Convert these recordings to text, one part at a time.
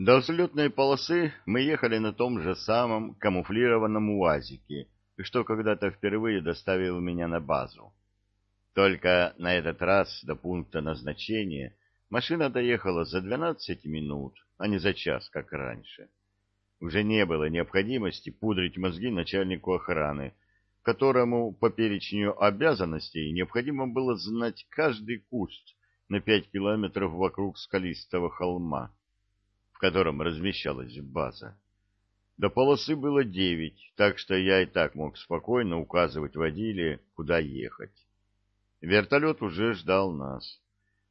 До взлетной полосы мы ехали на том же самом камуфлированном УАЗике, что когда-то впервые доставил меня на базу. Только на этот раз до пункта назначения машина доехала за 12 минут, а не за час, как раньше. Уже не было необходимости пудрить мозги начальнику охраны, которому по перечню обязанностей необходимо было знать каждый куст на пять километров вокруг скалистого холма котором размещалась база. До полосы было девять, так что я и так мог спокойно указывать водиле, куда ехать. Вертолет уже ждал нас.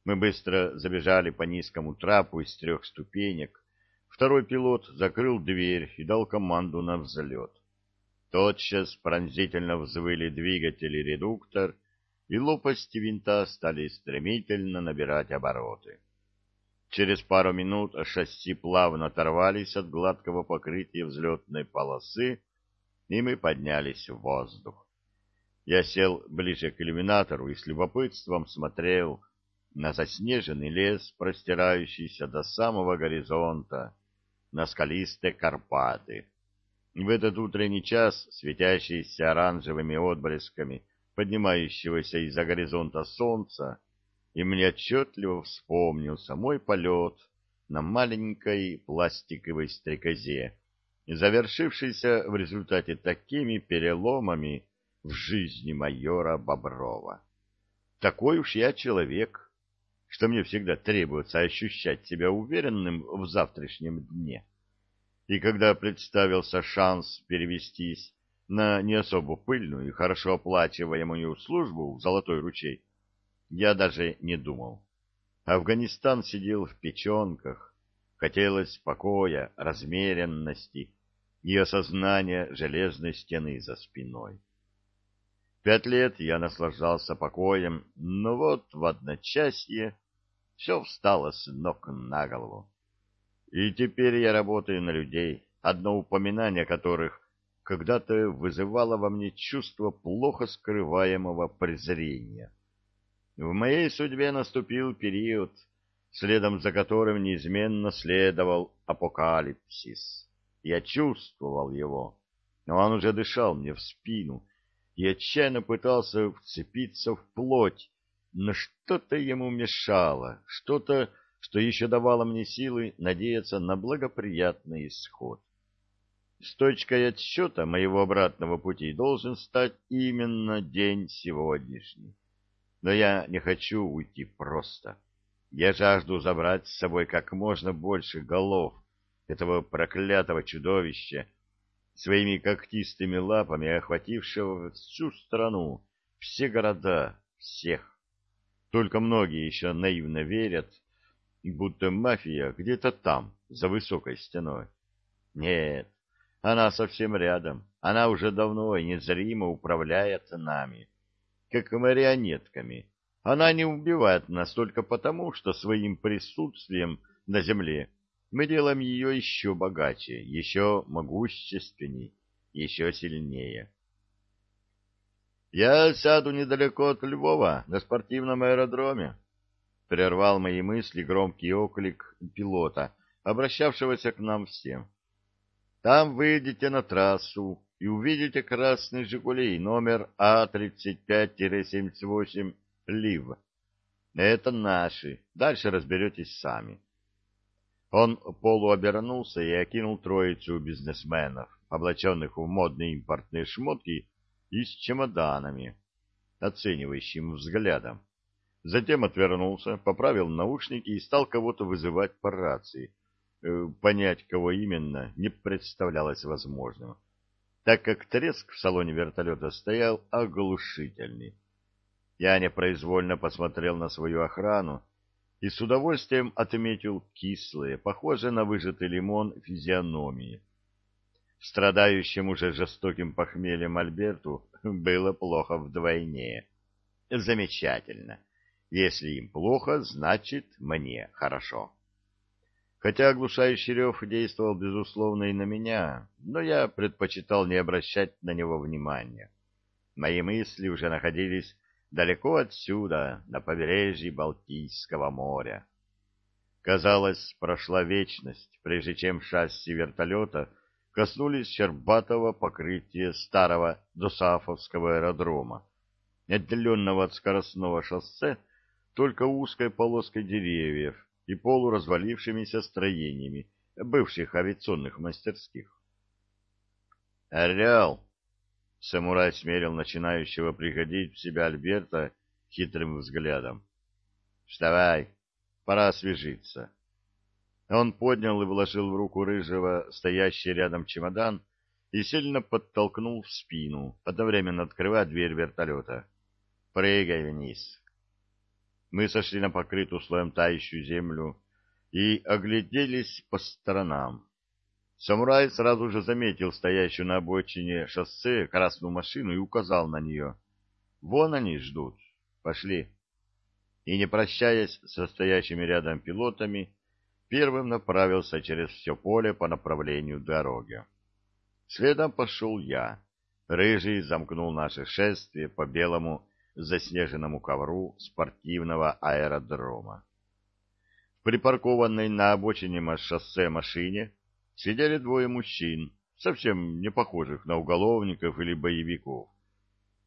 Мы быстро забежали по низкому трапу из трех ступенек. Второй пилот закрыл дверь и дал команду на взлет. Тотчас пронзительно взвыли двигатели редуктор, и лопасти винта стали стремительно набирать обороты. Через пару минут шасси плавно оторвались от гладкого покрытия взлетной полосы, и мы поднялись в воздух. Я сел ближе к иллюминатору и с любопытством смотрел на заснеженный лес, простирающийся до самого горизонта, на скалистые Карпаты. В этот утренний час, светящийся оранжевыми отблесками поднимающегося из-за горизонта солнца, и мне отчетливо вспомнился мой полет на маленькой пластиковой стрекозе, завершившийся в результате такими переломами в жизни майора Боброва. Такой уж я человек, что мне всегда требуется ощущать себя уверенным в завтрашнем дне. И когда представился шанс перевестись на не особо пыльную и хорошо оплачиваемую службу в Золотой ручей, я даже не думал. Афганистан сидел в печенках. Хотелось покоя, размеренности и осознания железной стены за спиной. Пять лет я наслаждался покоем, но вот в одночасье все встало с ног на голову. И теперь я работаю на людей, одно упоминание которых когда-то вызывало во мне чувство плохо скрываемого презрения. В моей судьбе наступил период, следом за которым неизменно следовал апокалипсис. Я чувствовал его, но он уже дышал мне в спину и отчаянно пытался вцепиться в плоть, но что-то ему мешало, что-то, что еще давало мне силы надеяться на благоприятный исход. С точкой отсчета моего обратного пути должен стать именно день сегодняшний. Но я не хочу уйти просто. Я жажду забрать с собой как можно больше голов этого проклятого чудовища, своими когтистыми лапами охватившего всю страну, все города, всех. Только многие еще наивно верят, будто мафия где-то там, за высокой стеной. Нет, она совсем рядом, она уже давно и незримо управляет нами как марионетками. Она не убивает нас только потому, что своим присутствием на земле мы делаем ее еще богаче, еще могущественней, еще сильнее. «Я сяду недалеко от Львова, на спортивном аэродроме», — прервал мои мысли громкий оклик пилота, обращавшегося к нам всем. «Там выйдете на трассу, и увидите красный «Жигулей» номер А35-78 «Лив». Это наши. Дальше разберетесь сами. Он полуобернулся и окинул троицу бизнесменов, облаченных в модные импортные шмотки и с чемоданами, оценивающим взглядом. Затем отвернулся, поправил наушники и стал кого-то вызывать по рации. Э, понять, кого именно, не представлялось возможным так как треск в салоне вертолета стоял оглушительный. Я непроизвольно посмотрел на свою охрану и с удовольствием отметил кислые, похожие на выжатый лимон, физиономии. Страдающим уже жестоким похмельем Альберту было плохо вдвойне. Замечательно. Если им плохо, значит, мне хорошо. Хотя оглушающий рев действовал, безусловно, и на меня, но я предпочитал не обращать на него внимания. Мои мысли уже находились далеко отсюда, на побережье Балтийского моря. Казалось, прошла вечность, прежде чем шасси вертолета коснулись щербатого покрытия старого Досафовского аэродрома, отделенного от скоростного шоссе только узкой полоской деревьев и полуразвалившимися строениями бывших авиационных мастерских. «Орел!» — самурай смерил начинающего приходить в себя Альберта хитрым взглядом. «Вставай, пора освежиться». Он поднял и вложил в руку рыжего стоящий рядом чемодан и сильно подтолкнул в спину, одновременно открывая дверь вертолета. «Прыгай вниз». Мы сошли на покрытую слоем тающую землю и огляделись по сторонам. Самурай сразу же заметил стоящую на обочине шоссе красную машину и указал на нее. «Вон они ждут. Пошли». И, не прощаясь со стоящими рядом пилотами, первым направился через все поле по направлению дороги. Следом пошел я. Рыжий замкнул наше шествие по белому заснеженному ковру спортивного аэродрома. В припаркованной на обочине шоссе машине сидели двое мужчин, совсем не похожих на уголовников или боевиков.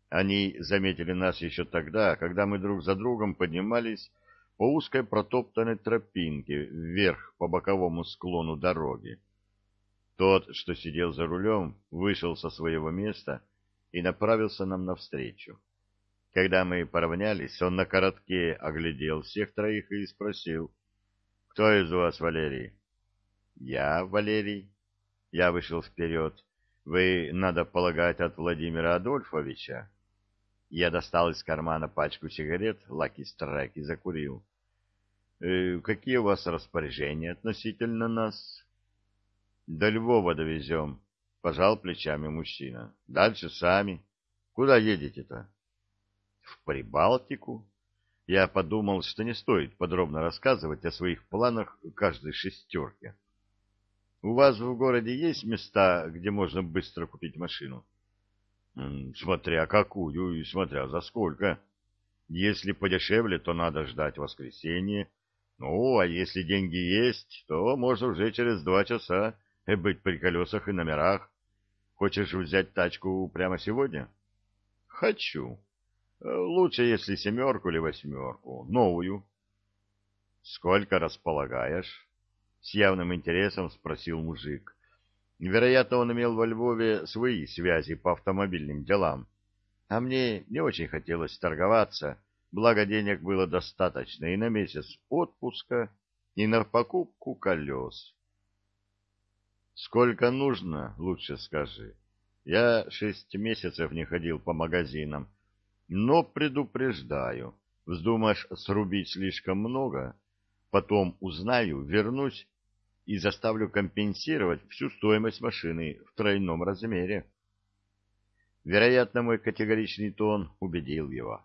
Они заметили нас еще тогда, когда мы друг за другом поднимались по узкой протоптанной тропинке вверх по боковому склону дороги. Тот, что сидел за рулем, вышел со своего места и направился нам навстречу. Когда мы поравнялись, он на коротке оглядел всех троих и спросил, «Кто из вас Валерий?» «Я Валерий». Я вышел вперед. «Вы, надо полагать, от Владимира Адольфовича?» Я достал из кармана пачку сигарет «Лаки Страйк» и закурил. «Э, «Какие у вас распоряжения относительно нас?» «До Львова довезем», — пожал плечами мужчина. «Дальше сами. Куда едете-то?» В Прибалтику. Я подумал, что не стоит подробно рассказывать о своих планах каждой шестерке. У вас в городе есть места, где можно быстро купить машину? Смотря какую и смотря за сколько. Если подешевле, то надо ждать воскресенье. Ну, а если деньги есть, то можно уже через два часа быть при колесах и номерах. Хочешь взять тачку прямо сегодня? Хочу. Лучше, если семерку или восьмерку, новую. — Сколько располагаешь? — с явным интересом спросил мужик. Вероятно, он имел во Львове свои связи по автомобильным делам. А мне не очень хотелось торговаться, благо денег было достаточно и на месяц отпуска, и на покупку колес. — Сколько нужно, лучше скажи. Я шесть месяцев не ходил по магазинам, но предупреждаю, вздумаешь срубить слишком много, потом узнаю, вернусь и заставлю компенсировать всю стоимость машины в тройном размере. Вероятно, мой категоричный тон убедил его.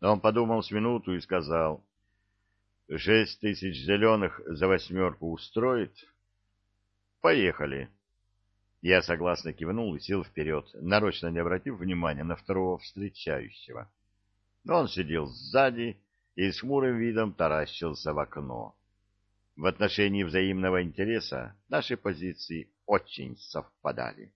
Он подумал с минуту и сказал, «Шесть тысяч зеленых за восьмерку устроит?» «Поехали». Я согласно кивнул и сел вперед, нарочно не обратив внимания на второго встречающего. Он сидел сзади и с хмурым видом таращился в окно. В отношении взаимного интереса наши позиции очень совпадали.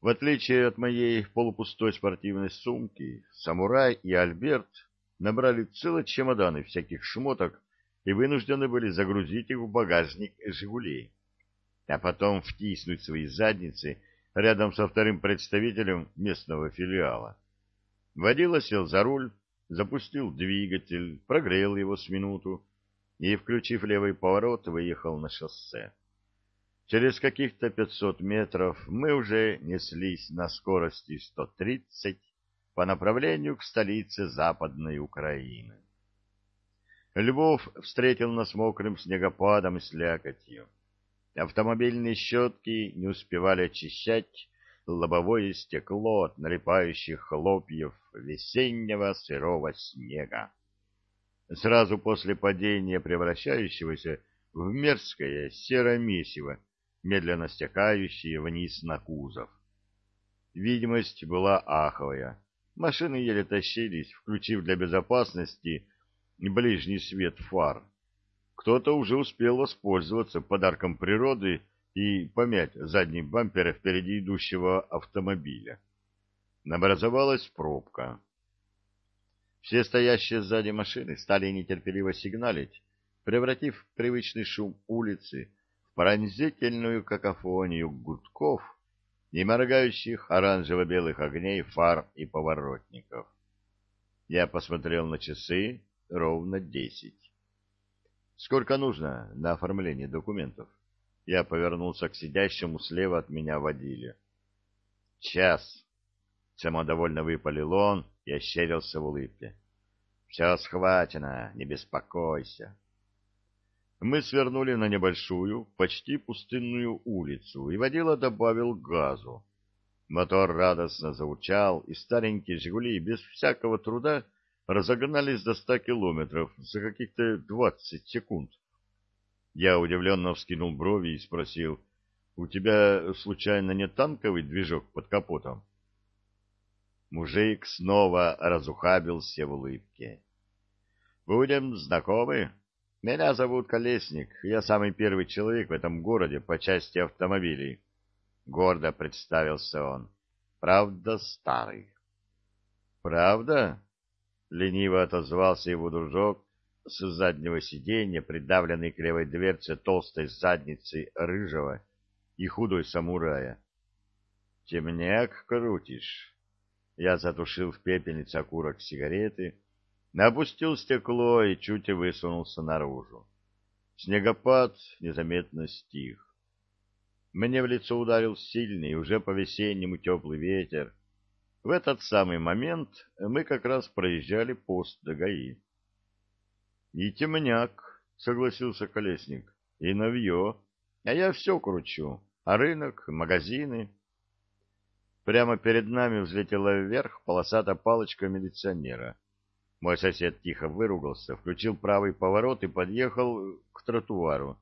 В отличие от моей полупустой спортивной сумки, Самурай и Альберт набрали целые чемоданы всяких шмоток и вынуждены были загрузить их в багажник «Жигулей» а потом втиснуть свои задницы рядом со вторым представителем местного филиала. Водила сел за руль, запустил двигатель, прогрел его с минуту и, включив левый поворот, выехал на шоссе. Через каких-то 500 метров мы уже неслись на скорости 130 по направлению к столице Западной Украины. Львов встретил нас мокрым снегопадом и слякотью. Автомобильные щетки не успевали очищать лобовое стекло от налипающих хлопьев весеннего сырого снега. Сразу после падения превращающегося в мерзкое серое месиво, медленно стекающее вниз на кузов. Видимость была аховая. Машины еле тащились, включив для безопасности ближний свет фар. Кто-то уже успел воспользоваться подарком природы и помять задний бампер впереди идущего автомобиля. Образовалась пробка. Все стоящие сзади машины стали нетерпеливо сигналить, превратив привычный шум улицы в пронзительную какофонию гудков и моргающих оранжево-белых огней фар и поворотников. Я посмотрел на часы, ровно десять. Сколько нужно на оформление документов? Я повернулся к сидящему слева от меня водиле. Час. Самодовольно выпалил он и ощерился в улыбке. Все схвачено, не беспокойся. Мы свернули на небольшую, почти пустынную улицу, и водила добавил газу. Мотор радостно заурчал, и старенькие «Жигули» без всякого труда разогнались до ста километров за каких-то двадцать секунд. Я удивленно вскинул брови и спросил, «У тебя, случайно, не танковый движок под капотом?» Мужик снова разухабился в улыбке. «Будем знакомы?» Меня зовут Колесник, я самый первый человек в этом городе по части автомобилей. Гордо представился он. Правда, старый. Правда? Лениво отозвался его дружок с заднего сиденья, придавленный к левой дверце толстой задницей рыжего и худой самурая. Темняк крутишь. Я затушил в пепельнице окурок сигареты, Опустил стекло и чуть высунулся наружу. Снегопад незаметно стих. Мне в лицо ударил сильный, уже по-весеннему теплый ветер. В этот самый момент мы как раз проезжали пост до ГАИ. — И темняк, — согласился Колесник, — и навье. А я все кручу. А рынок, магазины. Прямо перед нами взлетела вверх полосатая палочка милиционера — мой сосед тихо выругался, включил правый поворот и подъехал к тротуару.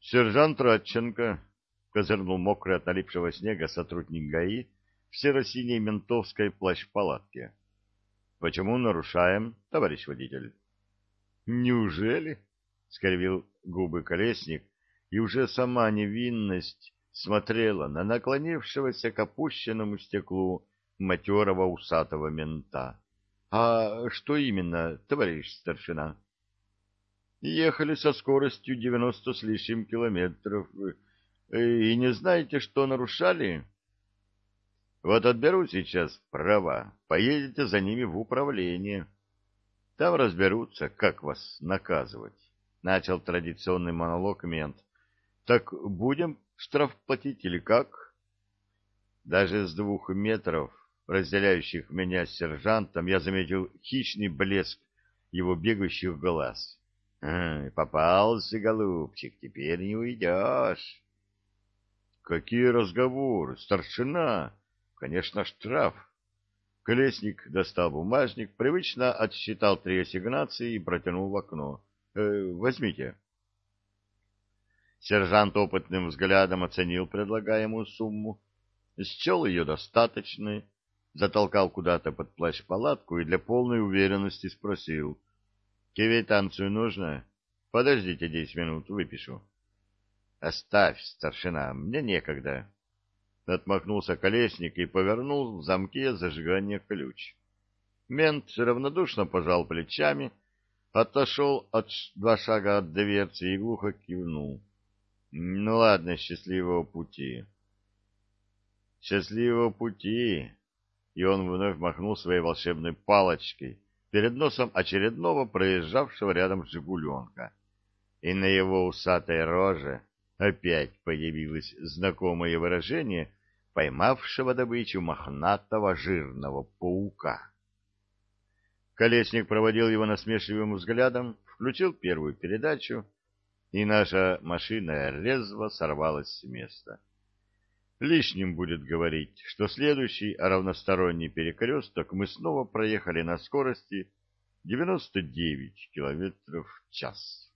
«Сержант Радченко», — козырнул мокрый от налипшего снега сотрудник ГАИ в серо-синей ментовской плащ-палатке. «Почему нарушаем, товарищ водитель?» «Неужели?» — скривил губы колесник, и уже сама невинность смотрела на наклонившегося к опущенному стеклу матерого усатого мента. А что именно, товарищ старшина? Ехали со скоростью девяносто с лишним километров. И не знаете, что нарушали? Вот отберу сейчас права, поедете за ними в управление. Там разберутся, как вас наказывать. Начал традиционный монолог мент. Так будем штраф платить или как? Даже с двух метров разделяющих меня с сержантом, я заметил хищный блеск его бегающих глаз. А, попался, голубчик, теперь не уйдешь. Какие разговоры, старшина? Конечно, штраф. Колесник достал бумажник, привычно отсчитал три ассигнации и протянул в окно. Э, возьмите. Сержант опытным взглядом оценил предлагаемую сумму, счел ее достаточной, затолкал куда-то под плащ-палатку и для полной уверенности спросил. — Кивитанцию нужно? Подождите десять минут, выпишу. — Оставь, старшина, мне некогда. Отмахнулся колесник и повернул в замке зажигания ключ. Мент равнодушно пожал плечами, отошел от два шага от дверцы и глухо кивнул. — Ну ладно, счастливого пути. — Счастливого пути, и он вновь махнул своей волшебной палочкой перед носом очередного проезжавшего рядом «Жигуленка». И на его усатой роже опять появилось знакомое выражение поймавшего добычу мохнатого жирного паука. Колесник проводил его насмешливым взглядом, включил первую передачу, и наша машина резво сорвалась с места. Лишним будет говорить, что следующий равносторонний перекресток мы снова проехали на скорости 99 км в час.